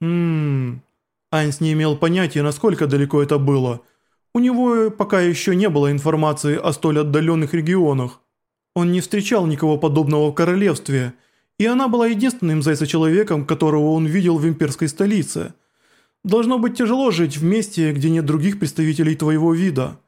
Хм... Айнс не имел понятия, насколько далеко это было. У него пока еще не было информации о столь отдаленных регионах. Он не встречал никого подобного в королевстве, и она была единственным зайца-человеком, которого он видел в имперской столице. Должно быть тяжело жить в месте, где нет других представителей твоего вида.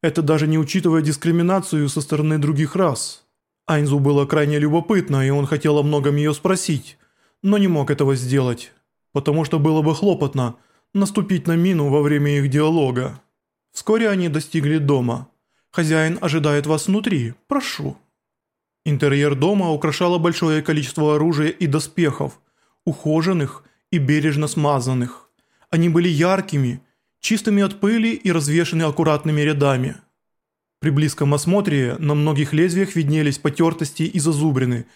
Это даже не учитывая дискриминацию со стороны других рас. Айнзу было крайне любопытно, и он хотел о многом ее спросить, но не мог этого сделать потому что было бы хлопотно наступить на мину во время их диалога. Вскоре они достигли дома. Хозяин ожидает вас внутри, прошу. Интерьер дома украшало большое количество оружия и доспехов, ухоженных и бережно смазанных. Они были яркими, чистыми от пыли и развешаны аккуратными рядами. При близком осмотре на многих лезвиях виднелись потертости и зазубрины.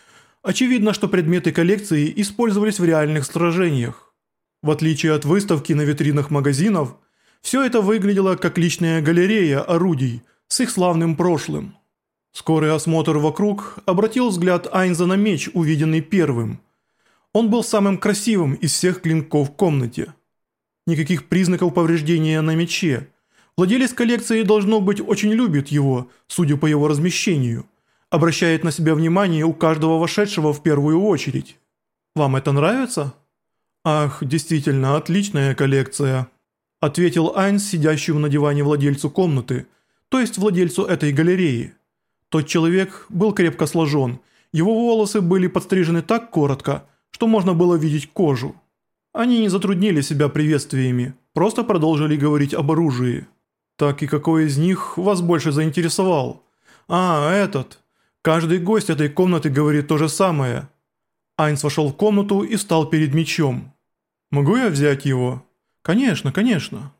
Очевидно, что предметы коллекции использовались в реальных сражениях. В отличие от выставки на витринах магазинов, все это выглядело как личная галерея орудий с их славным прошлым. Скорый осмотр вокруг обратил взгляд Айнза на меч, увиденный первым. Он был самым красивым из всех клинков в комнате. Никаких признаков повреждения на мече. Владелец коллекции, должно быть, очень любит его, судя по его размещению. Обращает на себя внимание у каждого вошедшего в первую очередь. «Вам это нравится?» «Ах, действительно, отличная коллекция», – ответил Айнс, сидящему на диване владельцу комнаты, то есть владельцу этой галереи. Тот человек был крепко сложен, его волосы были подстрижены так коротко, что можно было видеть кожу. Они не затруднили себя приветствиями, просто продолжили говорить об оружии. «Так и какой из них вас больше заинтересовал?» «А, этот. Каждый гость этой комнаты говорит то же самое». Айнс вошел в комнату и встал перед мечом. «Могу я взять его?» «Конечно, конечно».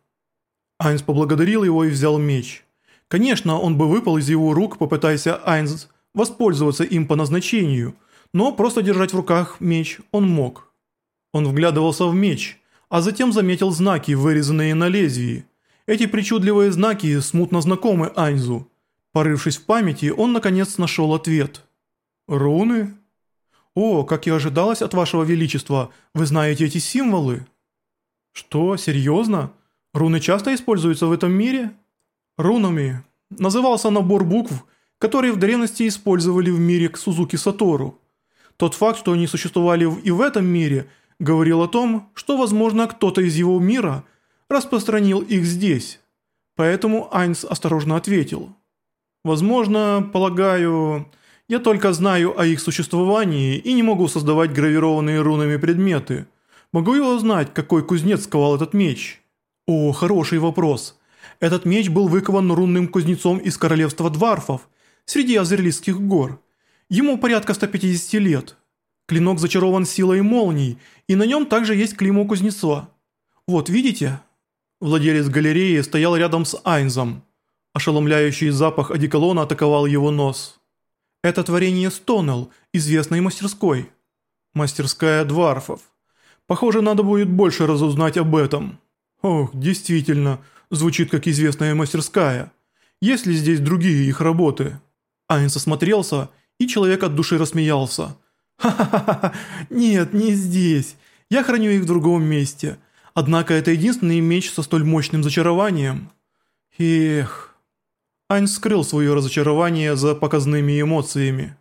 Айнс поблагодарил его и взял меч. Конечно, он бы выпал из его рук, попытаясь Айнс воспользоваться им по назначению, но просто держать в руках меч он мог. Он вглядывался в меч, а затем заметил знаки, вырезанные на лезвии. Эти причудливые знаки смутно знакомы Айнзу. Порывшись в памяти, он наконец нашел ответ. «Руны?» «О, как и ожидалось от вашего величества, вы знаете эти символы?» «Что, серьезно? Руны часто используются в этом мире?» «Рунами» назывался набор букв, которые в древности использовали в мире к Сузуки Сатору. Тот факт, что они существовали и в этом мире, говорил о том, что, возможно, кто-то из его мира распространил их здесь. Поэтому Айнс осторожно ответил. «Возможно, полагаю, я только знаю о их существовании и не могу создавать гравированные рунами предметы. Могу я узнать, какой кузнец ковал этот меч? О, хороший вопрос. Этот меч был выкован рунным кузнецом из королевства Дварфов, среди Азерлистских гор. Ему порядка 150 лет. Клинок зачарован силой молний, и на нем также есть клеймо кузнеца. Вот, видите? Владелец галереи стоял рядом с Айнзом. Ошеломляющий запах одеколона атаковал его нос. Это творение Стонел, известной мастерской. Мастерская Дварфов. Похоже, надо будет больше разузнать об этом. Ох, действительно, звучит как известная мастерская. Есть ли здесь другие их работы? Айнс осмотрелся, и человек от души рассмеялся. «Ха-ха-ха, нет, не здесь. Я храню их в другом месте. Однако это единственный меч со столь мощным зачарованием». Эх... Айн скрыл свое разочарование за показными эмоциями.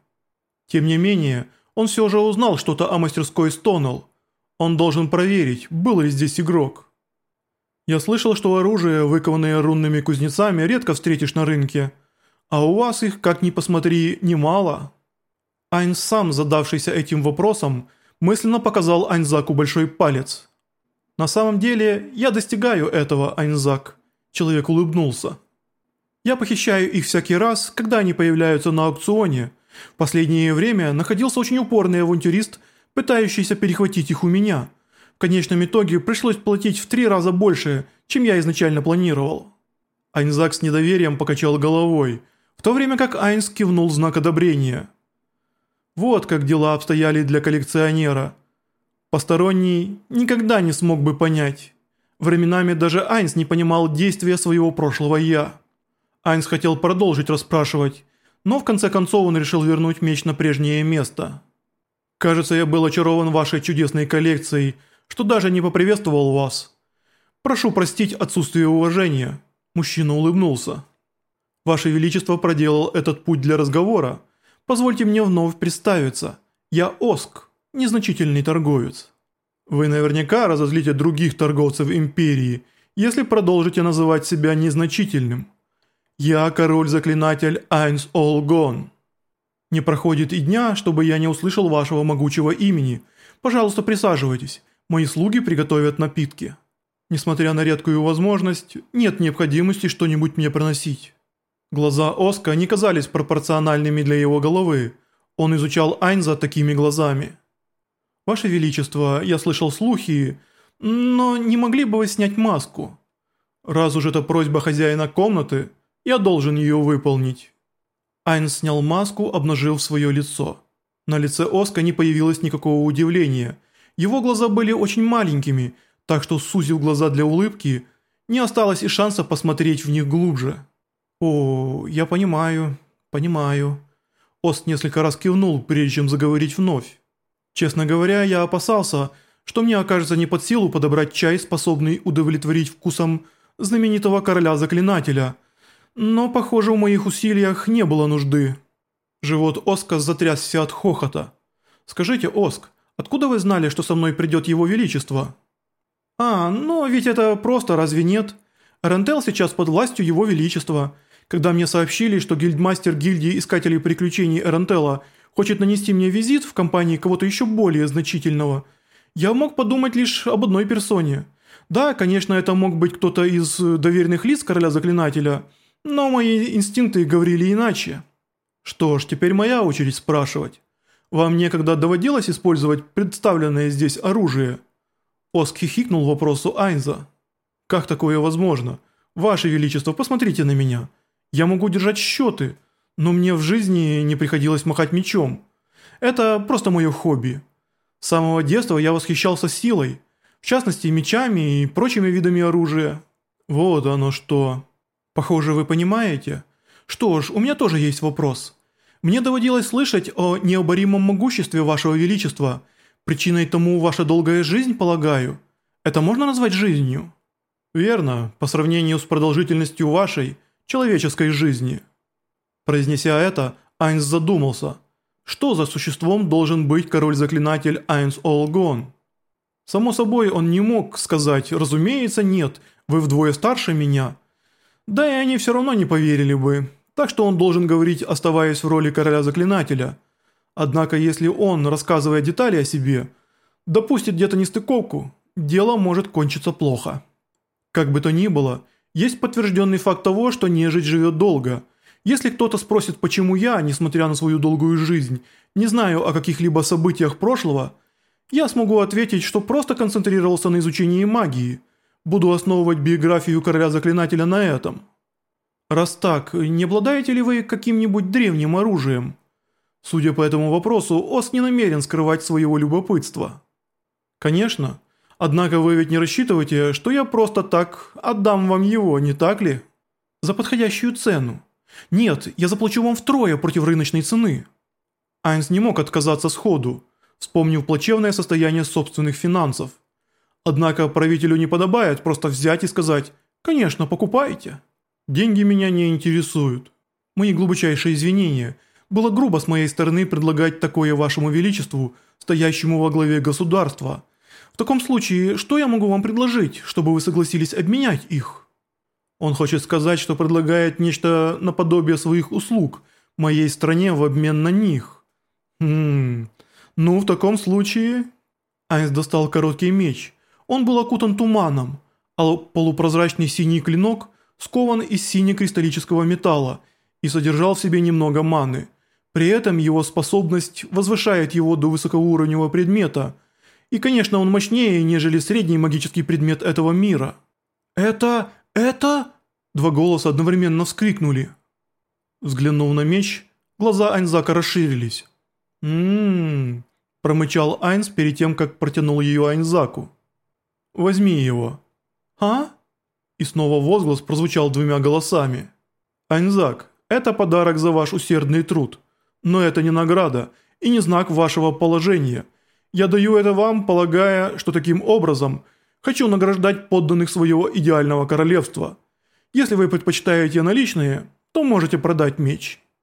Тем не менее, он все же узнал что-то о мастерской Стонал. Он должен проверить, был ли здесь игрок. Я слышал, что оружие, выкованное рунными кузнецами, редко встретишь на рынке. А у вас их, как ни посмотри, немало. Айн сам, задавшийся этим вопросом, мысленно показал Айнзаку большой палец. «На самом деле, я достигаю этого, Айнзак», – человек улыбнулся. Я похищаю их всякий раз, когда они появляются на аукционе. В последнее время находился очень упорный авантюрист, пытающийся перехватить их у меня. В конечном итоге пришлось платить в три раза больше, чем я изначально планировал». Айнзак с недоверием покачал головой, в то время как Айнс кивнул знак одобрения. Вот как дела обстояли для коллекционера. Посторонний никогда не смог бы понять. Временами даже Айнс не понимал действия своего прошлого «я». Айнс хотел продолжить расспрашивать, но в конце концов он решил вернуть меч на прежнее место. «Кажется, я был очарован вашей чудесной коллекцией, что даже не поприветствовал вас. Прошу простить отсутствие уважения». Мужчина улыбнулся. «Ваше Величество проделал этот путь для разговора. Позвольте мне вновь представиться. Я Оск, незначительный торговец». «Вы наверняка разозлите других торговцев Империи, если продолжите называть себя незначительным. Я король-заклинатель Айнс Олгон. Не проходит и дня, чтобы я не услышал вашего могучего имени. Пожалуйста, присаживайтесь. Мои слуги приготовят напитки. Несмотря на редкую возможность, нет необходимости что-нибудь мне приносить». Глаза Оска не казались пропорциональными для его головы. Он изучал Айнза такими глазами. «Ваше Величество, я слышал слухи, но не могли бы вы снять маску? Раз уж это просьба хозяина комнаты, я должен ее выполнить». Айнс снял маску, обнажив свое лицо. На лице Оска не появилось никакого удивления. Его глаза были очень маленькими, так что, сузив глаза для улыбки, не осталось и шанса посмотреть в них глубже. «О, я понимаю, понимаю». Ост несколько раз кивнул, прежде чем заговорить вновь. «Честно говоря, я опасался, что мне окажется не под силу подобрать чай, способный удовлетворить вкусом знаменитого короля-заклинателя. Но, похоже, в моих усилиях не было нужды». Живот Оска затрясся от хохота. «Скажите, Оск, откуда вы знали, что со мной придет его величество?» «А, ну ведь это просто, разве нет? Рентел сейчас под властью его величества». Когда мне сообщили, что гильдмастер гильдии Искателей Приключений Эрентела хочет нанести мне визит в компании кого-то еще более значительного, я мог подумать лишь об одной персоне. Да, конечно, это мог быть кто-то из доверенных лиц Короля Заклинателя, но мои инстинкты говорили иначе. Что ж, теперь моя очередь спрашивать. Вам некогда доводилось использовать представленное здесь оружие? Оск хихикнул вопросу Айнза. Как такое возможно? Ваше Величество, посмотрите на меня. Я могу держать счеты, но мне в жизни не приходилось махать мечом. Это просто мое хобби. С самого детства я восхищался силой, в частности мечами и прочими видами оружия. Вот оно что. Похоже, вы понимаете. Что ж, у меня тоже есть вопрос. Мне доводилось слышать о необоримом могуществе вашего величества. Причиной тому ваша долгая жизнь, полагаю. Это можно назвать жизнью? Верно, по сравнению с продолжительностью вашей – человеческой жизни. Произнеся это, Айнс задумался, что за существом должен быть король-заклинатель Айнс Олгон. Само собой, он не мог сказать «разумеется, нет, вы вдвое старше меня». Да и они все равно не поверили бы, так что он должен говорить, оставаясь в роли короля-заклинателя. Однако если он, рассказывая детали о себе, допустит где-то нестыковку, дело может кончиться плохо. Как бы то ни было, есть подтвержденный факт того, что нежить живет долго. Если кто-то спросит, почему я, несмотря на свою долгую жизнь, не знаю о каких-либо событиях прошлого, я смогу ответить, что просто концентрировался на изучении магии. Буду основывать биографию короля-заклинателя на этом. Раз так, не обладаете ли вы каким-нибудь древним оружием? Судя по этому вопросу, Ос не намерен скрывать своего любопытства. Конечно. Однако вы ведь не рассчитываете, что я просто так отдам вам его, не так ли? За подходящую цену. Нет, я заплачу вам втрое против рыночной цены. Айнс не мог отказаться сходу, вспомнив плачевное состояние собственных финансов. Однако правителю не подобает просто взять и сказать «Конечно, покупайте». Деньги меня не интересуют. Мои глубочайшие извинения. Было грубо с моей стороны предлагать такое вашему величеству, стоящему во главе государства – в таком случае, что я могу вам предложить, чтобы вы согласились обменять их? Он хочет сказать, что предлагает нечто наподобие своих услуг моей стране в обмен на них. Хм, ну в таком случае... Айнс достал короткий меч. Он был окутан туманом, а полупрозрачный синий клинок скован из сине-кристаллического металла и содержал в себе немного маны. При этом его способность возвышает его до высокоуровневого предмета – и, конечно, он мощнее, нежели средний магический предмет этого мира. «Это... это...» Два голоса одновременно вскрикнули. Взглянув на меч, глаза Айнзака расширились. «Ммм...» – промычал Айнс перед тем, как протянул ее Айнзаку. «Возьми его». «А?» И снова возглас прозвучал двумя голосами. «Айнзак, это подарок за ваш усердный труд. Но это не награда и не знак вашего положения». Я даю это вам, полагая, что таким образом хочу награждать подданных своего идеального королевства. Если вы предпочитаете наличные, то можете продать меч».